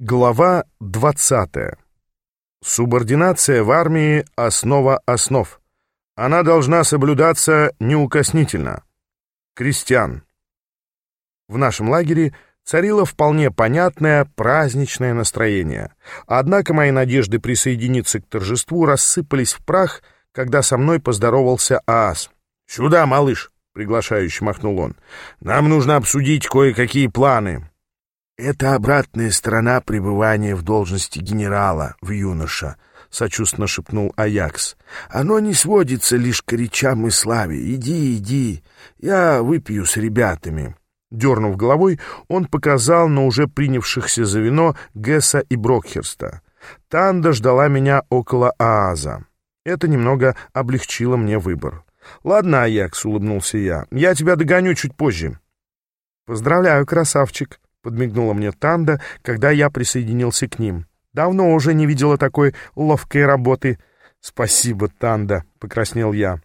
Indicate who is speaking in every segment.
Speaker 1: Глава 20. Субординация в армии — основа основ. Она должна соблюдаться неукоснительно. Крестьян. В нашем лагере царило вполне понятное праздничное настроение. Однако мои надежды присоединиться к торжеству рассыпались в прах, когда со мной поздоровался Аас. «Сюда, малыш!» — приглашающе махнул он. «Нам нужно обсудить кое-какие планы».
Speaker 2: «Это обратная сторона пребывания в должности генерала в юноша», — сочувственно шепнул Аякс. «Оно не сводится лишь к речам и славе. Иди, иди, я выпью с ребятами».
Speaker 1: Дернув головой, он показал на уже принявшихся за вино Гесса и Брокхерста. Танда ждала меня около Ааза. Это немного облегчило мне выбор. «Ладно, Аякс», — улыбнулся я, — «я тебя догоню чуть позже». «Поздравляю, красавчик», — подмигнула мне Танда, когда я присоединился к ним. «Давно уже не видела такой ловкой работы». «Спасибо, Танда», — покраснел я.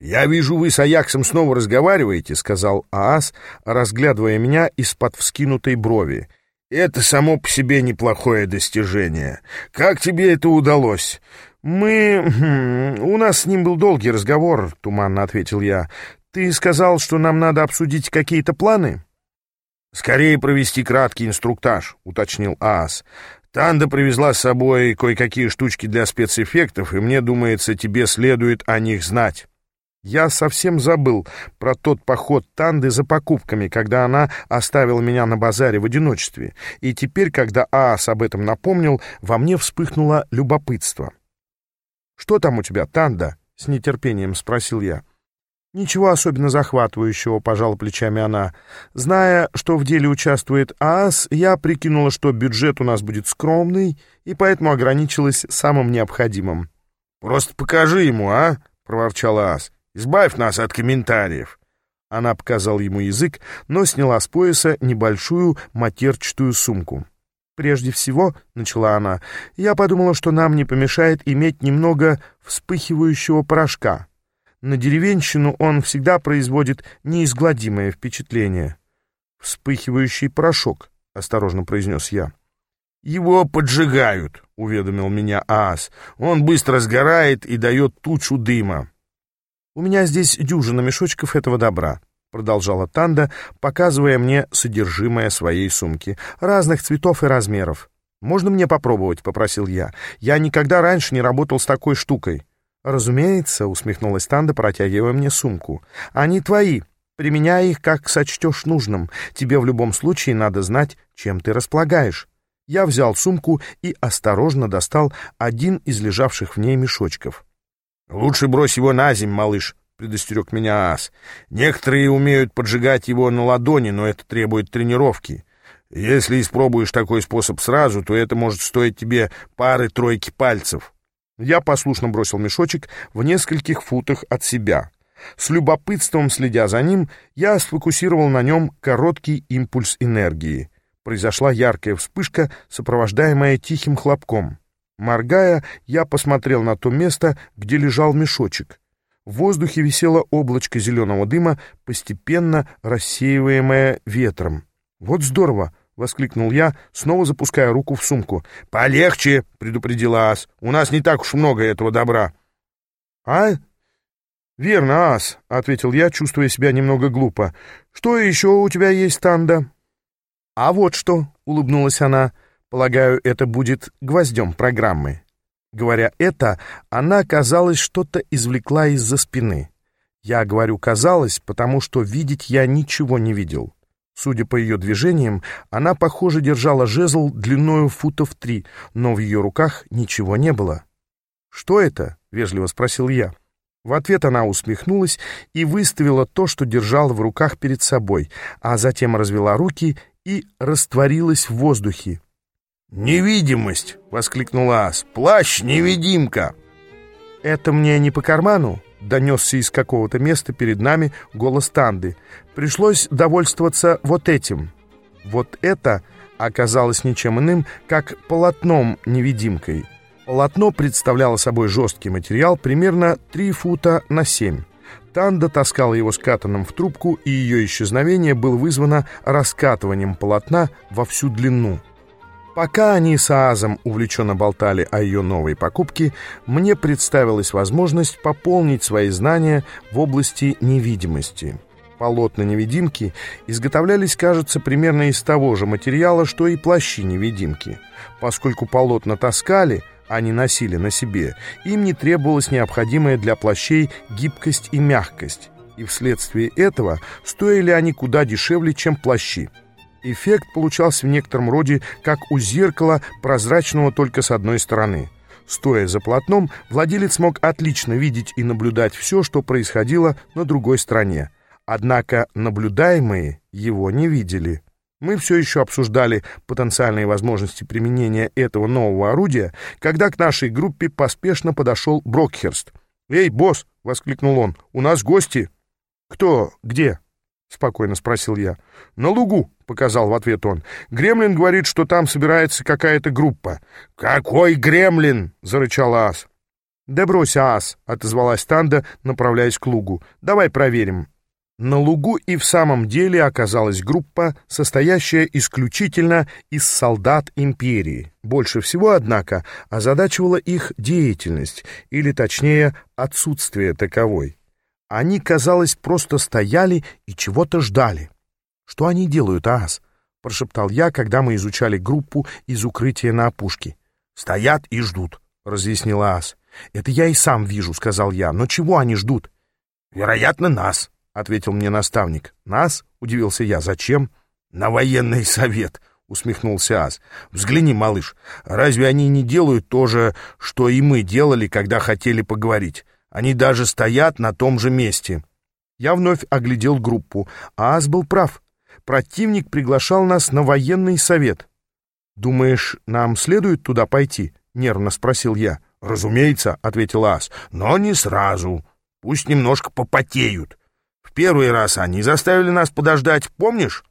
Speaker 3: «Я вижу, вы с Аяксом снова разговариваете», — сказал Аас, разглядывая меня из-под вскинутой брови. «Это само по себе неплохое достижение. Как тебе это удалось?»
Speaker 1: «Мы... Хм, у нас с ним был долгий разговор», — туманно ответил я. «Ты сказал, что нам надо обсудить какие-то планы?»
Speaker 3: «Скорее провести краткий инструктаж», — уточнил Аас. «Танда привезла с собой кое-какие штучки для спецэффектов, и мне думается, тебе следует о них знать».
Speaker 1: Я совсем забыл про тот поход Танды за покупками, когда она оставила меня на базаре в одиночестве, и теперь, когда Аас об этом напомнил, во мне вспыхнуло любопытство. «Что там у тебя, Танда?» — с нетерпением спросил я. «Ничего особенно захватывающего», — пожала плечами она. «Зная, что в деле участвует ААС, я прикинула, что бюджет у нас будет скромный, и поэтому ограничилась самым необходимым».
Speaker 3: «Просто покажи ему, а?» — проворчал ААС. «Избавь нас от комментариев».
Speaker 1: Она показала ему язык, но сняла с пояса небольшую матерчатую сумку. «Прежде всего», — начала она, — «я подумала, что нам не помешает иметь немного вспыхивающего порошка». На деревенщину он всегда производит неизгладимое впечатление. «Вспыхивающий порошок», — осторожно произнес я.
Speaker 3: «Его поджигают», — уведомил меня Аас. «Он быстро сгорает и дает тучу дыма».
Speaker 1: «У меня здесь дюжина мешочков этого добра», — продолжала Танда, показывая мне содержимое своей сумки, разных цветов и размеров. «Можно мне попробовать?» — попросил я. «Я никогда раньше не работал с такой штукой». «Разумеется», — усмехнулась Танда, протягивая мне сумку. «Они твои. Применяй их, как сочтешь нужным. Тебе в любом случае надо знать, чем ты располагаешь». Я взял сумку и осторожно достал один из лежавших в ней мешочков.
Speaker 3: «Лучше брось его на земь, малыш», — предостерег меня Ас. «Некоторые умеют поджигать его на ладони, но это требует тренировки. Если испробуешь такой способ сразу, то это может стоить тебе пары-тройки пальцев».
Speaker 1: Я послушно бросил мешочек в нескольких футах от себя. С любопытством следя за ним, я сфокусировал на нем короткий импульс энергии. Произошла яркая вспышка, сопровождаемая тихим хлопком. Моргая, я посмотрел на то место, где лежал мешочек. В воздухе висело облачко зеленого дыма, постепенно рассеиваемое ветром. «Вот здорово!» Воскликнул я, снова запуская руку в сумку.
Speaker 3: «Полегче!» — предупредила Ас. «У нас не так уж много этого добра».
Speaker 1: «А?» «Верно, Ас», — ответил я, чувствуя себя немного глупо. «Что еще у тебя есть, Танда?» «А вот что», — улыбнулась она. «Полагаю, это будет гвоздем программы». Говоря это, она, казалось, что-то извлекла из-за спины. Я говорю «казалось», потому что видеть я ничего не видел. Судя по ее движениям, она, похоже, держала жезл длиною футов три, но в ее руках ничего не было. «Что это?» — вежливо спросил я. В ответ она усмехнулась и выставила то, что держала в руках перед собой, а затем развела руки и растворилась в воздухе.
Speaker 3: «Невидимость!» — воскликнула Ас. «Плащ-невидимка!»
Speaker 1: «Это мне не по карману?» — донесся из какого-то места перед нами голос Танды. «Пришлось довольствоваться вот этим». Вот это оказалось ничем иным, как полотном-невидимкой. Полотно представляло собой жесткий материал примерно 3 фута на 7. Танда таскала его скатанным в трубку, и ее исчезновение было вызвано раскатыванием полотна во всю длину. Пока они с Аазом увлеченно болтали о ее новой покупке, мне представилась возможность пополнить свои знания в области невидимости. Полотна-невидимки изготовлялись, кажется, примерно из того же материала, что и плащи-невидимки. Поскольку полотна таскали, а не носили на себе, им не требовалась необходимая для плащей гибкость и мягкость, и вследствие этого стоили они куда дешевле, чем плащи. Эффект получался в некотором роде как у зеркала, прозрачного только с одной стороны. Стоя за полотном, владелец мог отлично видеть и наблюдать все, что происходило на другой стороне. Однако наблюдаемые его не видели. Мы все еще обсуждали потенциальные возможности применения этого нового орудия, когда к нашей группе поспешно подошел Брокхерст. «Эй, босс!» — воскликнул он. «У нас гости!» «Кто? Где?» — спокойно спросил я. «На лугу», — показал в ответ он. «Гремлин говорит, что там собирается какая-то группа». «Какой гремлин?» — зарычал Ас. «Да брось, Ас», — отозвалась Танда, направляясь к лугу. «Давай проверим». На лугу и в самом деле оказалась группа, состоящая исключительно из солдат империи. Больше всего, однако, озадачивала их деятельность, или точнее, отсутствие таковой. Они, казалось, просто стояли и чего-то ждали. «Что они делают, Аас?» — прошептал я, когда мы изучали группу из укрытия на опушке. «Стоят и ждут», — разъяснил Аас. «Это я и сам вижу», — сказал я. «Но чего они ждут?» «Вероятно, нас», — ответил мне наставник. «Нас?» — удивился я. «Зачем?» «На военный совет», — усмехнулся Ас. «Взгляни, малыш, разве они не делают то же, что и мы делали, когда хотели поговорить? Они даже стоят на том же месте. Я вновь оглядел группу, а Ас был прав. Противник приглашал нас на военный совет. «Думаешь, нам следует туда пойти?» — нервно спросил я. «Разумеется», — ответил Ас, — «но не сразу. Пусть немножко попотеют. В первый раз они заставили нас подождать, помнишь?»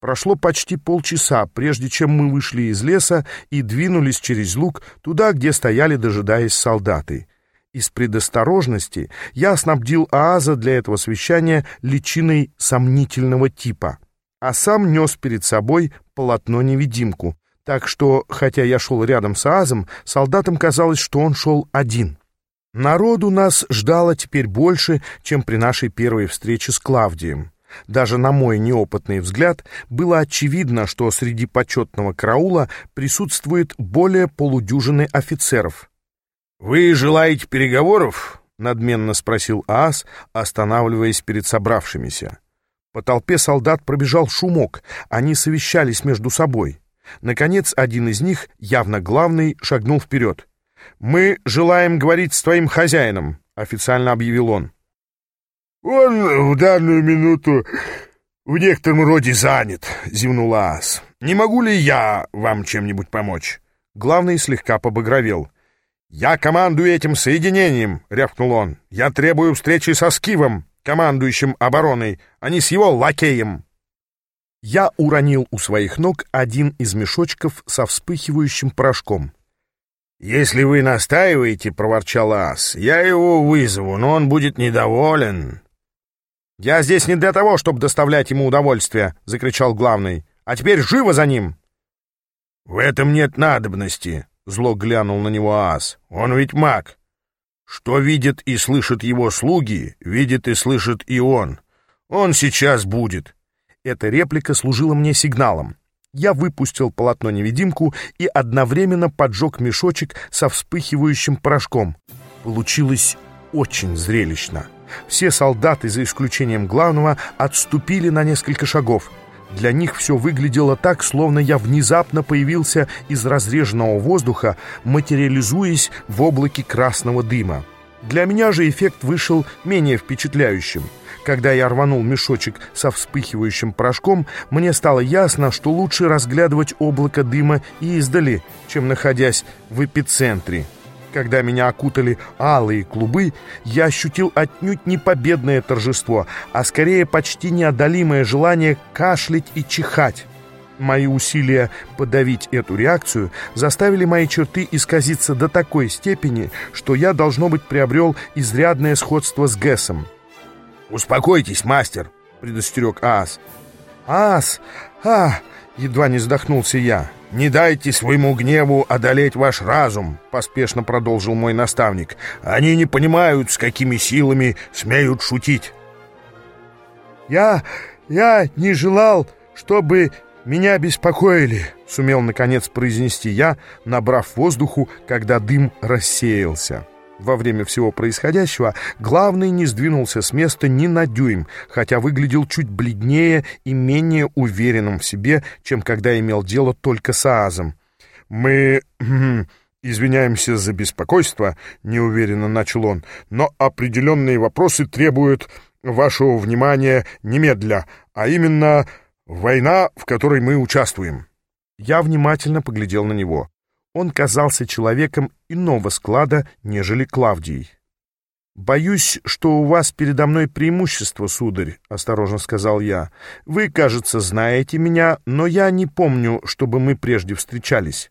Speaker 1: Прошло почти полчаса, прежде чем мы вышли из леса и двинулись через луг туда, где стояли, дожидаясь солдаты. Из предосторожности я снабдил Ааза для этого совещания личиной сомнительного типа, а сам нес перед собой полотно-невидимку, так что, хотя я шел рядом с Аазом, солдатам казалось, что он шел один. Народу нас ждало теперь больше, чем при нашей первой встрече с Клавдием. Даже на мой неопытный взгляд было очевидно, что среди почетного караула присутствует более полудюжины офицеров — «Вы желаете переговоров?» — надменно спросил Аас, останавливаясь перед собравшимися. По толпе солдат пробежал шумок, они совещались между собой. Наконец, один из них, явно главный, шагнул вперед. «Мы желаем говорить с твоим хозяином», — официально объявил он.
Speaker 2: «Он в данную минуту в некотором роде занят», — зевнул Аас. «Не могу ли я вам чем-нибудь помочь?»
Speaker 1: Главный слегка побагровел — «Я командую этим соединением!» — рявкнул он. «Я требую встречи со Скивом, командующим обороной, а не с его лакеем!» Я уронил у своих ног один из мешочков со вспыхивающим порошком.
Speaker 2: «Если вы настаиваете, — проворчал Ас, — я его вызову, но он будет недоволен».
Speaker 1: «Я здесь не для того, чтобы доставлять ему удовольствие!» — закричал главный. «А теперь живо за ним!»
Speaker 2: «В этом нет надобности!» Зло глянул на него ас. «Он ведь маг. Что видит и слышит его слуги, видит и слышит и он. Он сейчас будет».
Speaker 1: Эта реплика служила мне сигналом. Я выпустил полотно-невидимку и одновременно поджег мешочек со вспыхивающим порошком. Получилось очень зрелищно. Все солдаты, за исключением главного, отступили на несколько шагов. Для них все выглядело так, словно я внезапно появился из разреженного воздуха, материализуясь в облаке красного дыма. Для меня же эффект вышел менее впечатляющим. Когда я рванул мешочек со вспыхивающим порошком, мне стало ясно, что лучше разглядывать облако дыма и издали, чем находясь в эпицентре. Когда меня окутали алые клубы, я ощутил отнюдь не победное торжество, а скорее почти неодолимое желание кашлять и чихать. Мои усилия подавить эту реакцию заставили мои черты исказиться до такой степени, что я, должно быть, приобрел изрядное сходство с Гэсом.
Speaker 2: «Успокойтесь, мастер!» — предостерег Аас.
Speaker 1: «Аас! А!» — едва не задохнулся я.
Speaker 3: «Не дайте своему гневу одолеть ваш разум», — поспешно продолжил мой наставник. «Они не понимают, с какими силами смеют шутить».
Speaker 1: «Я... я не желал, чтобы меня беспокоили», — сумел наконец произнести я, набрав воздуху, когда дым рассеялся. Во время всего происходящего главный не сдвинулся с места ни на дюйм, хотя выглядел чуть бледнее и менее уверенным в себе, чем когда имел дело только с Аазом.
Speaker 3: «Мы... извиняемся за беспокойство», — неуверенно начал он, «но определенные вопросы требуют вашего внимания немедля, а именно война, в которой мы участвуем».
Speaker 1: Я внимательно поглядел на него он казался человеком иного склада, нежели Клавдий. «Боюсь, что у вас передо мной преимущество, сударь», — осторожно сказал я. «Вы, кажется, знаете меня, но я не помню, чтобы мы прежде встречались».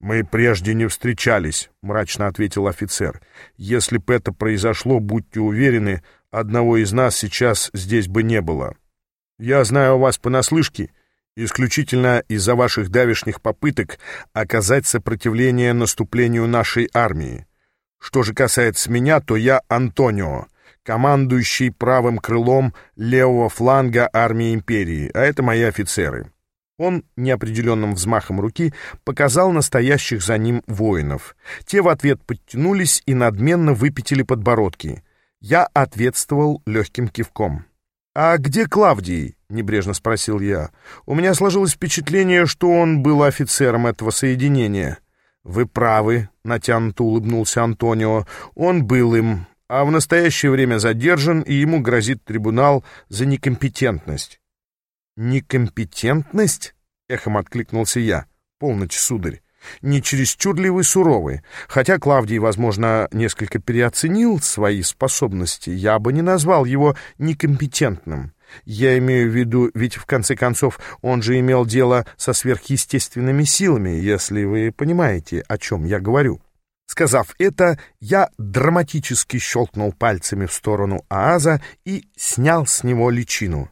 Speaker 3: «Мы прежде не встречались», — мрачно ответил офицер. «Если бы это произошло, будьте уверены, одного из нас сейчас здесь бы не было. Я знаю вас понаслышке исключительно из-за ваших давешних попыток оказать сопротивление наступлению нашей армии. Что же касается меня, то я Антонио, командующий правым крылом левого фланга армии империи, а это мои офицеры. Он неопределенным взмахом руки показал настоящих за ним воинов. Те в ответ подтянулись и надменно выпятили подбородки. Я ответствовал легким кивком. «А где Клавдий?» — небрежно спросил я. «У меня сложилось впечатление, что он был офицером этого соединения». «Вы правы», — натянуто улыбнулся Антонио. «Он был им, а в настоящее время задержан, и ему грозит трибунал за некомпетентность». «Некомпетентность?» — эхом откликнулся я. «Полночь, сударь не чересчур ли вы суровы? Хотя Клавдий, возможно, несколько переоценил свои способности, я бы не назвал его некомпетентным. Я имею в виду, ведь в конце концов он же имел дело со сверхъестественными силами, если вы понимаете, о чем я говорю. Сказав это, я драматически щелкнул пальцами в сторону Ааза и снял с него личину.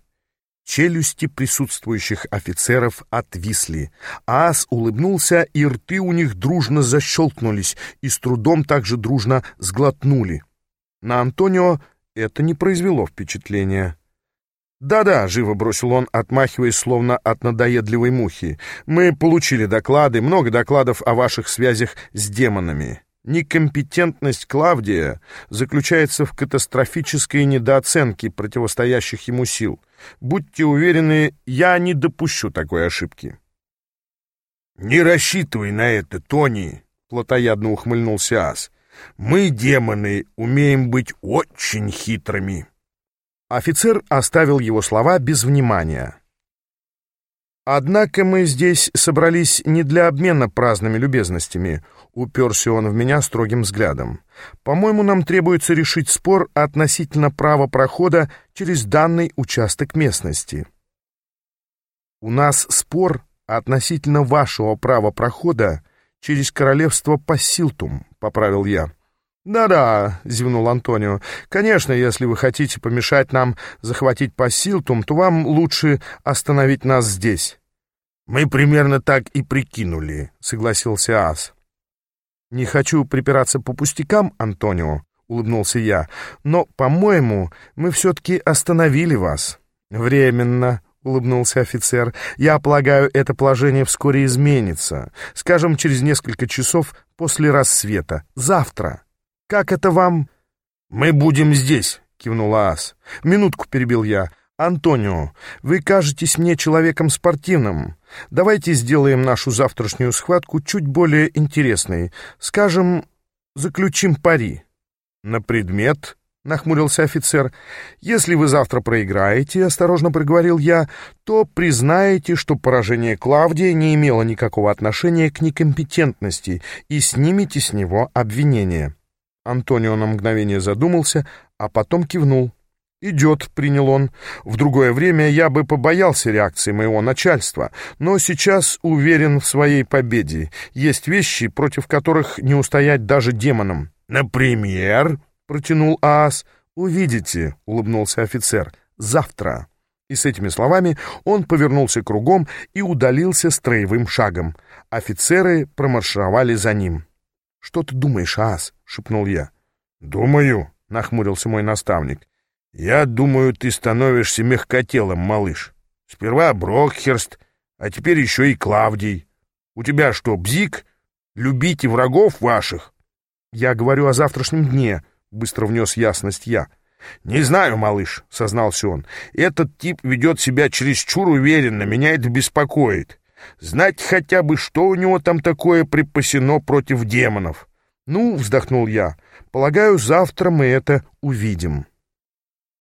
Speaker 3: Челюсти присутствующих офицеров отвисли. Аас улыбнулся, и рты у них дружно защелкнулись, и с трудом также дружно сглотнули. На Антонио это не произвело впечатления. «Да-да», — живо бросил он, отмахиваясь словно от надоедливой мухи. «Мы получили доклады, много докладов о ваших связях с демонами. Некомпетентность Клавдия заключается в катастрофической недооценке противостоящих ему сил. Будьте уверены, я не допущу такой ошибки. «Не рассчитывай на это, Тони!» — плотоядно ухмыльнулся Ас. «Мы, демоны, умеем быть очень хитрыми».
Speaker 1: Офицер оставил его слова без внимания. «Однако мы здесь собрались не для обмена праздными любезностями», — уперся он в меня строгим взглядом. «По-моему, нам требуется решить спор относительно права прохода через данный участок местности». «У нас спор относительно вашего права прохода через королевство Пассилтум», — поправил я. «Да-да», — зевнул Антонио, — «конечно, если вы хотите помешать нам захватить Пассилтум, то вам лучше остановить нас здесь».
Speaker 3: «Мы примерно так и прикинули», — согласился Ас.
Speaker 1: «Не хочу припираться по пустякам, Антонио», — улыбнулся я, «но, по-моему, мы все-таки остановили вас». «Временно», — улыбнулся офицер. «Я полагаю, это положение вскоре изменится. Скажем, через несколько часов после рассвета. Завтра. Как это вам?»
Speaker 3: «Мы будем здесь», — кивнула Ас.
Speaker 1: «Минутку», — перебил я. «Антонио, вы кажетесь мне человеком спортивным. Давайте сделаем нашу завтрашнюю схватку чуть более интересной. Скажем, заключим пари». «На предмет?» — нахмурился офицер. «Если вы завтра проиграете, — осторожно проговорил я, — то признаете, что поражение Клавдия не имело никакого отношения к некомпетентности и снимете с него обвинение». Антонио на мгновение задумался, а потом кивнул. «Идет», — принял он. «В другое время я бы побоялся реакции моего начальства, но сейчас уверен в своей победе. Есть вещи, против которых не устоять даже демонам».
Speaker 3: «Например?»
Speaker 1: — протянул Аас. «Увидите», — улыбнулся офицер. «Завтра». И с этими словами он повернулся кругом и удалился строевым шагом. Офицеры промаршировали за ним. «Что ты думаешь, Ас?» — шепнул я.
Speaker 3: «Думаю», — нахмурился мой наставник. «Я думаю, ты становишься мягкотелым, малыш. Сперва Брокхерст, а теперь еще и Клавдий. У тебя что, бзик? Любите врагов ваших?»
Speaker 1: «Я говорю о завтрашнем дне», — быстро внес ясность я.
Speaker 3: «Не знаю, малыш», — сознался он. «Этот тип ведет себя чересчур уверенно, меня это беспокоит. Знать хотя бы, что у него там такое припасено против демонов».
Speaker 1: «Ну», — вздохнул я, — «полагаю, завтра мы это увидим».